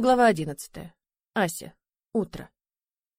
Глава одиннадцатая. Ася. Утро.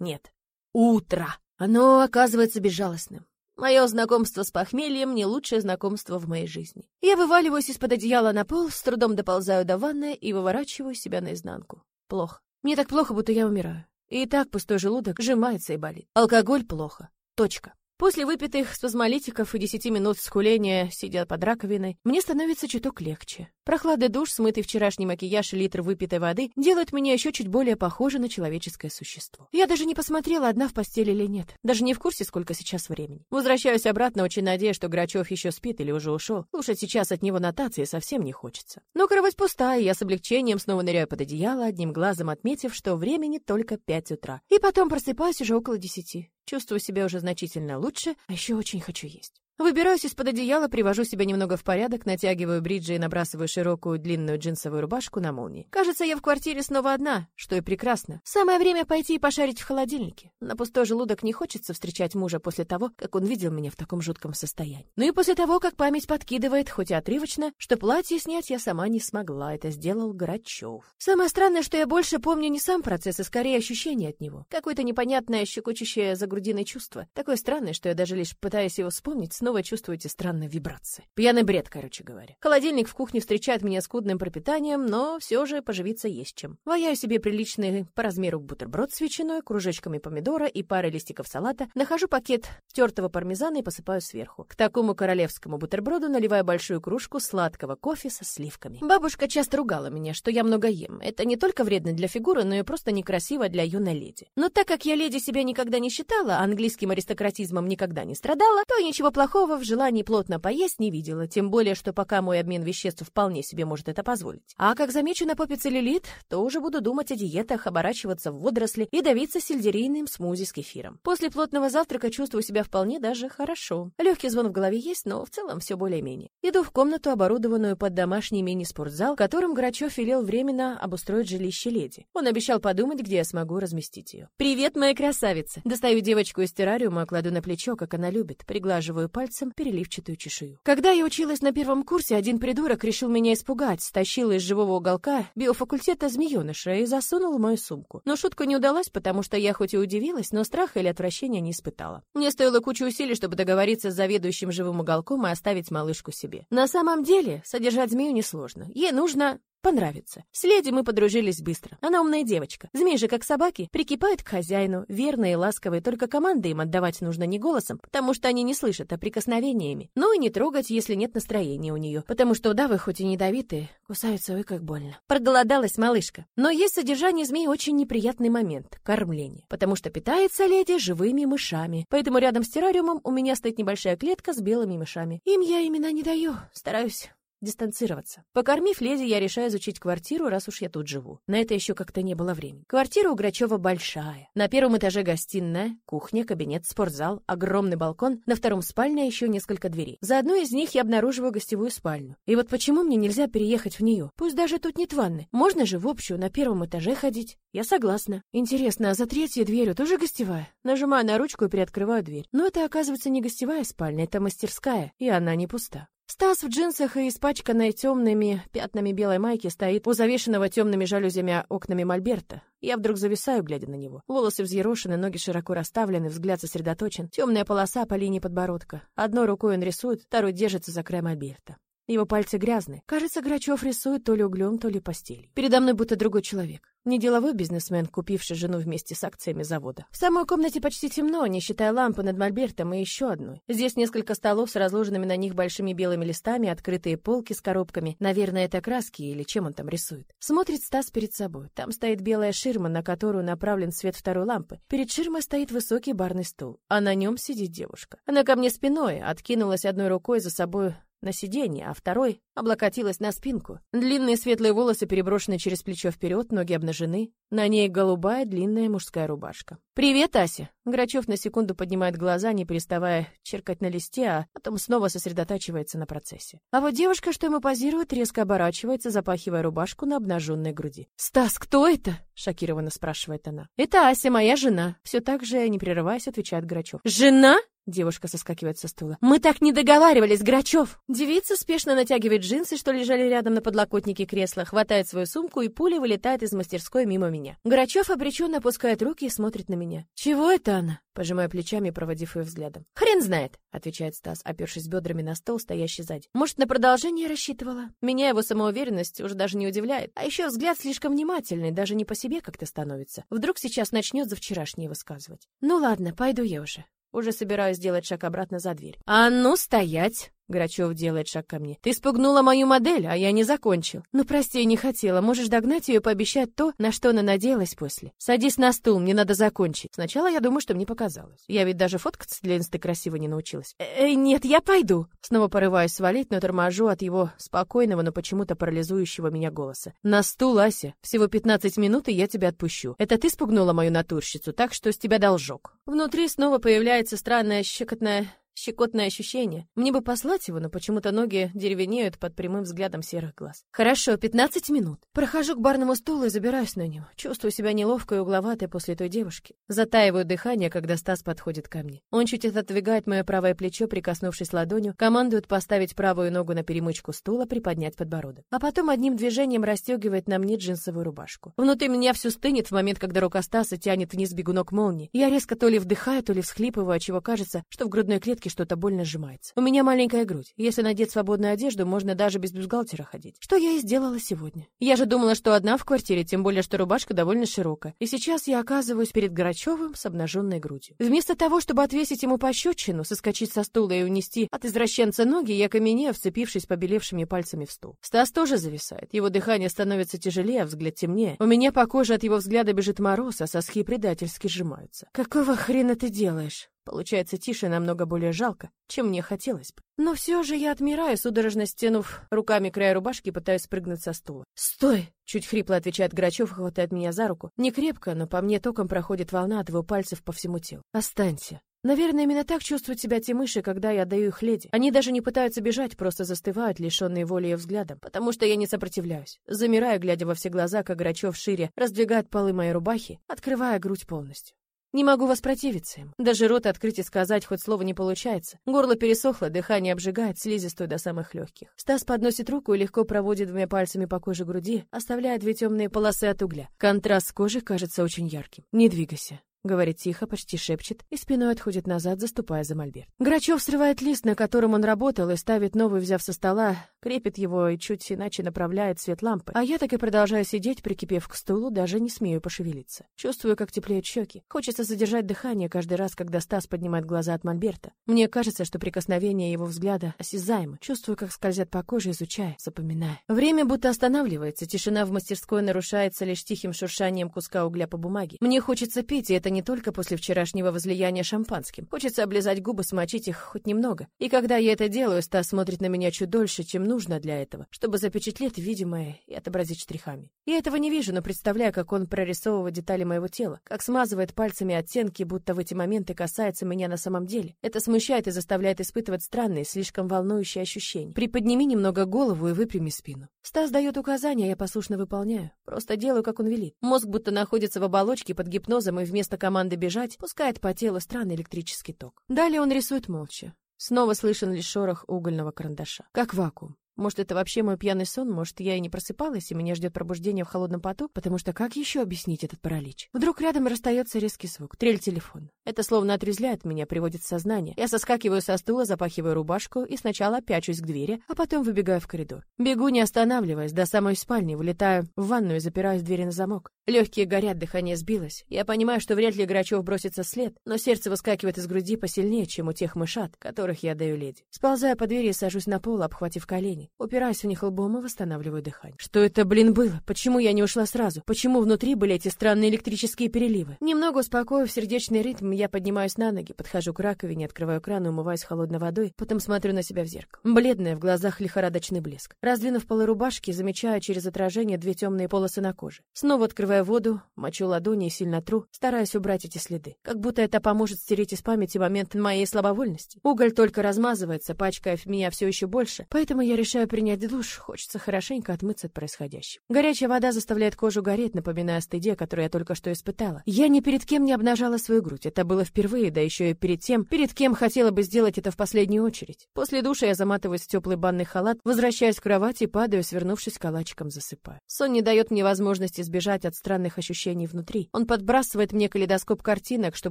Нет. Утро. Оно оказывается безжалостным. Мое знакомство с похмельем — не лучшее знакомство в моей жизни. Я вываливаюсь из-под одеяла на пол, с трудом доползаю до ванны и выворачиваю себя наизнанку. Плохо. Мне так плохо, будто я умираю. И так пустой желудок сжимается и болит. Алкоголь плохо. Точка. После выпитых спазмолитиков и десяти минут скуления, сидя под раковиной, мне становится чуток легче. Прохладный душ, смытый вчерашний макияж и литр выпитой воды делают меня еще чуть более похожей на человеческое существо. Я даже не посмотрела, одна в постели или нет. Даже не в курсе, сколько сейчас времени. Возвращаюсь обратно, очень надеясь, что Грачев еще спит или уже ушел. Слушать сейчас от него нотации совсем не хочется. Но кровать пустая, и я с облегчением снова ныряю под одеяло, одним глазом отметив, что времени только пять утра. И потом просыпаюсь уже около десяти. Чувствую себя уже значительно лучше, а еще очень хочу есть. Выбираюсь из-под одеяла, привожу себя немного в порядок, натягиваю бриджи и набрасываю широкую длинную джинсовую рубашку на молнии. Кажется, я в квартире снова одна, что и прекрасно. Самое время пойти и пошарить в холодильнике. На пустой желудок не хочется встречать мужа после того, как он видел меня в таком жутком состоянии. Ну и после того, как память подкидывает, хоть и отрывочно, что платье снять я сама не смогла, это сделал Грачев. Самое странное, что я больше помню не сам процесс, а скорее ощущение от него. Какое-то непонятное, щекочущее за грудиной чувство. Такое странное, что я даже лишь пытаясь его вспомнить, снова чувствуете странные вибрации. Пьяный бред, короче говоря. Холодильник в кухне встречает меня скудным пропитанием, но все же поживиться есть чем. Ваяю себе приличный по размеру бутерброд с ветчиной, кружочками помидора и парой листиков салата, нахожу пакет тертого пармезана и посыпаю сверху. К такому королевскому бутерброду наливаю большую кружку сладкого кофе со сливками. Бабушка часто ругала меня, что я много ем. Это не только вредно для фигуры, но и просто некрасиво для юной леди. Но так как я леди себя никогда не считала, а английским аристократизмом никогда не страдала, то ничего плохого в желании плотно поесть не видела, тем более, что пока мой обмен веществ вполне себе может это позволить. А как замечу на попе целлюлит, то уже буду думать о диетах, оборачиваться в водоросли и давиться сельдерейным смузи с кефиром. После плотного завтрака чувствую себя вполне даже хорошо. Легкий звон в голове есть, но в целом все более-менее. Иду в комнату, оборудованную под домашний мини-спортзал, которым Грачев велел временно обустроить жилище леди. Он обещал подумать, где я смогу разместить ее. «Привет, моя красавица!» Достаю девочку из террариума, кладу на плечо, как она любит, приглаживаю пальцем, переливчатую чешую. Когда я училась на первом курсе, один придурок решил меня испугать, стащил из живого уголка биофакультета змееныша и засунул в мою сумку. Но шутка не удалась, потому что я хоть и удивилась, но страха или отвращения не испытала. Мне стоило кучу усилий, чтобы договориться с заведующим живым уголком и оставить малышку себе. На самом деле, содержать змею несложно. Ей нужно понравится. С леди мы подружились быстро. Она умная девочка. Змеи же, как собаки, прикипают к хозяину, верные и ласковые, только команды им отдавать нужно не голосом, потому что они не слышат, а прикосновениями. Ну и не трогать, если нет настроения у нее, потому что удавы, хоть и ядовитые, кусаются, ой, как больно. Проголодалась малышка. Но есть содержание змей очень неприятный момент — кормление, потому что питается леди живыми мышами. Поэтому рядом с террариумом у меня стоит небольшая клетка с белыми мышами. Им я имена не даю, стараюсь дистанцироваться. Покормив леди, я решаю изучить квартиру, раз уж я тут живу. На это еще как-то не было времени. Квартира у Грачева большая. На первом этаже гостиная, кухня, кабинет, спортзал, огромный балкон, на втором спальня еще несколько дверей. За одной из них я обнаруживаю гостевую спальню. И вот почему мне нельзя переехать в нее? Пусть даже тут нет ванны. Можно же в общую на первом этаже ходить. Я согласна. Интересно, а за третьей дверью тоже гостевая? Нажимаю на ручку и приоткрываю дверь. Но это, оказывается, не гостевая спальня, это мастерская, и она не пуста. Стас в джинсах и испачканной темными пятнами белой майки стоит у завешенного темными жалюзями окнами мольберта. Я вдруг зависаю, глядя на него. Волосы взъерошены, ноги широко расставлены, взгляд сосредоточен. Темная полоса по линии подбородка. Одной рукой он рисует, второй держится за край мольберта. Его пальцы грязные. Кажется, Грачев рисует то ли углем, то ли постелью. Передо мной будто другой человек. Не деловой бизнесмен, купивший жену вместе с акциями завода. В самой комнате почти темно, не считая лампы над мольбертом и еще одной. Здесь несколько столов с разложенными на них большими белыми листами, открытые полки с коробками. Наверное, это краски или чем он там рисует. Смотрит Стас перед собой. Там стоит белая ширма, на которую направлен свет второй лампы. Перед ширмой стоит высокий барный стул, а на нем сидит девушка. Она ко мне спиной, откинулась одной рукой за собой на сиденье, а второй облокотилась на спинку. Длинные светлые волосы переброшены через плечо вперед, ноги обнажены. На ней голубая длинная мужская рубашка. «Привет, Ася!» Грачев на секунду поднимает глаза, не переставая черкать на листе, а потом снова сосредотачивается на процессе. А вот девушка, что ему позирует, резко оборачивается, запахивая рубашку на обнаженной груди. «Стас, кто это?» — шокированно спрашивает она. «Это Ася, моя жена». Все так же, не прерываясь, отвечает Грачев. «Жена?» Девушка соскакивает со стула. «Мы так не договаривались, Грачев!» Девица спешно натягивает джинсы, что лежали рядом на подлокотнике кресла, хватает свою сумку и пулей вылетает из мастерской мимо меня. Грачев обреченно опускает руки и смотрит на меня. «Чего это она?» Пожимая плечами, проводив ее взглядом. «Хрен знает», — отвечает Стас, опершись бедрами на стол, стоящий сзади. «Может, на продолжение рассчитывала? Меня его самоуверенность уже даже не удивляет. А еще взгляд слишком внимательный, даже не по себе как-то становится. Вдруг сейчас начнет за вчерашнее высказывать. Ну ладно, пойду я уже. Уже собираюсь сделать шаг обратно за дверь. «А ну, стоять!» Грачев делает шаг ко мне. «Ты спугнула мою модель, а я не закончил. Ну, прости, не хотела. Можешь догнать ее и пообещать то, на что она надеялась после. Садись на стул, мне надо закончить. Сначала я думаю, что мне показалось. Я ведь даже фоткаться для инсты красиво не научилась. Э, нет, я пойду. Снова порываюсь свалить, но торможу от его спокойного, но почему-то парализующего меня голоса. На стул, Ася. Всего 15 минут, и я тебя отпущу. Это ты спугнула мою натурщицу, так что с тебя должок. Внутри снова появляется странная щекотная Щекотное ощущение. Мне бы послать его, но почему-то ноги деревенеют под прямым взглядом серых глаз. Хорошо, 15 минут. Прохожу к барному стулу и забираюсь на него. Чувствую себя неловко и угловатой после той девушки. Затаиваю дыхание, когда Стас подходит ко мне. Он чуть отодвигает мое правое плечо, прикоснувшись ладонью, командует поставить правую ногу на перемычку стула, приподнять подбородок. А потом одним движением расстегивает на мне джинсовую рубашку. Внутри меня все стынет в момент, когда рука Стаса тянет вниз бегунок молнии. Я резко то ли вдыхаю, то ли всхлипываю, чего кажется, что в грудной клетке грудки что-то больно сжимается. У меня маленькая грудь. Если надеть свободную одежду, можно даже без бюстгальтера ходить. Что я и сделала сегодня. Я же думала, что одна в квартире, тем более, что рубашка довольно широкая. И сейчас я оказываюсь перед Грачевым с обнаженной грудью. Вместо того, чтобы отвесить ему пощечину, соскочить со стула и унести от извращенца ноги, я каменею, вцепившись побелевшими пальцами в стул. Стас тоже зависает. Его дыхание становится тяжелее, а взгляд темнее. У меня по коже от его взгляда бежит мороз, а соски предательски сжимаются. «Какого хрена ты делаешь?» Получается тише намного более жалко, чем мне хотелось бы. Но все же я отмираю, судорожно стянув руками край рубашки, пытаюсь спрыгнуть со стула. «Стой!» — чуть хрипло отвечает Грачев и хватает меня за руку. Не крепко, но по мне током проходит волна от его пальцев по всему телу. «Останься!» Наверное, именно так чувствуют себя те мыши, когда я даю их леди. Они даже не пытаются бежать, просто застывают, лишенные воли и взглядом, потому что я не сопротивляюсь. Замираю, глядя во все глаза, как Грачев шире раздвигает полы моей рубахи, открывая грудь полностью. Не могу воспротивиться им. Даже рот открыть и сказать хоть слово не получается. Горло пересохло, дыхание обжигает, слизистую до самых легких. Стас подносит руку и легко проводит двумя пальцами по коже груди, оставляя две темные полосы от угля. Контраст кожи кажется очень ярким. Не двигайся. Говорит тихо, почти шепчет, и спиной отходит назад, заступая за мольберт. Грачев срывает лист, на котором он работал, и ставит новый, взяв со стола, крепит его и чуть иначе направляет свет лампы. А я так и продолжаю сидеть, прикипев к стулу, даже не смею пошевелиться. Чувствую, как теплеют щеки. Хочется задержать дыхание каждый раз, когда Стас поднимает глаза от мольберта. Мне кажется, что прикосновение его взгляда осязаемо. Чувствую, как скользят по коже, изучая, запоминая. Время будто останавливается, тишина в мастерской нарушается лишь тихим шуршанием куска угля по бумаге. Мне хочется пить, и это не только после вчерашнего возлияния шампанским. Хочется облизать губы, смочить их хоть немного. И когда я это делаю, Стас смотрит на меня чуть дольше, чем нужно для этого, чтобы запечатлеть видимое и отобразить штрихами. Я этого не вижу, но представляю, как он прорисовывает детали моего тела, как смазывает пальцами оттенки, будто в эти моменты касается меня на самом деле. Это смущает и заставляет испытывать странные, слишком волнующие ощущения. Приподними немного голову и выпрями спину. Стас дает указания, я послушно выполняю. Просто делаю, как он велит. Мозг будто находится в оболочке под гипнозом и вместо команды бежать, пускает по телу странный электрический ток. Далее он рисует молча. Снова слышен лишь шорох угольного карандаша. Как вакуум. Может, это вообще мой пьяный сон? Может, я и не просыпалась, и меня ждет пробуждение в холодном поту? Потому что как еще объяснить этот паралич? Вдруг рядом расстается резкий звук. Трель телефона. Это словно отрезвляет меня, приводит в сознание. Я соскакиваю со стула, запахиваю рубашку и сначала пячусь к двери, а потом выбегаю в коридор. Бегу, не останавливаясь, до самой спальни, вылетаю в ванную и запираюсь двери на замок. Легкие горят, дыхание сбилось. Я понимаю, что вряд ли Грачев бросится след, но сердце выскакивает из груди посильнее, чем у тех мышат, которых я даю леди. Сползаю по двери и сажусь на пол, обхватив колени колени. Упираюсь в них лбом и восстанавливаю дыхание. Что это, блин, было? Почему я не ушла сразу? Почему внутри были эти странные электрические переливы? Немного успокоив сердечный ритм, я поднимаюсь на ноги, подхожу к раковине, открываю кран и умываюсь холодной водой, потом смотрю на себя в зеркало. Бледная, в глазах лихорадочный блеск. Раздвинув полы рубашки, замечаю через отражение две темные полосы на коже. Снова открываю воду, мочу ладони и сильно тру, стараясь убрать эти следы. Как будто это поможет стереть из памяти момент моей слабовольности. Уголь только размазывается, пачкая меня все еще больше, поэтому я решаю решаю принять душ, хочется хорошенько отмыться от происходящего. Горячая вода заставляет кожу гореть, напоминая о стыде, который я только что испытала. Я ни перед кем не обнажала свою грудь, это было впервые, да еще и перед тем, перед кем хотела бы сделать это в последнюю очередь. После душа я заматываюсь в теплый банный халат, возвращаюсь в кровать и падаю, свернувшись калачиком, засыпаю. Сон не дает мне возможности избежать от странных ощущений внутри. Он подбрасывает мне калейдоскоп картинок, что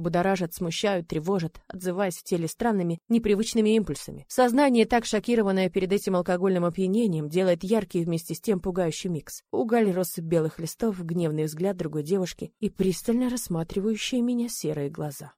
будоражат, смущают, тревожат, отзываясь в теле странными, непривычными импульсами. Сознание, так шокированное перед этим алкогольным опьянением, делает яркий вместе с тем пугающий микс. Уголь, россыпь белых листов, гневный взгляд другой девушки и пристально рассматривающие меня серые глаза.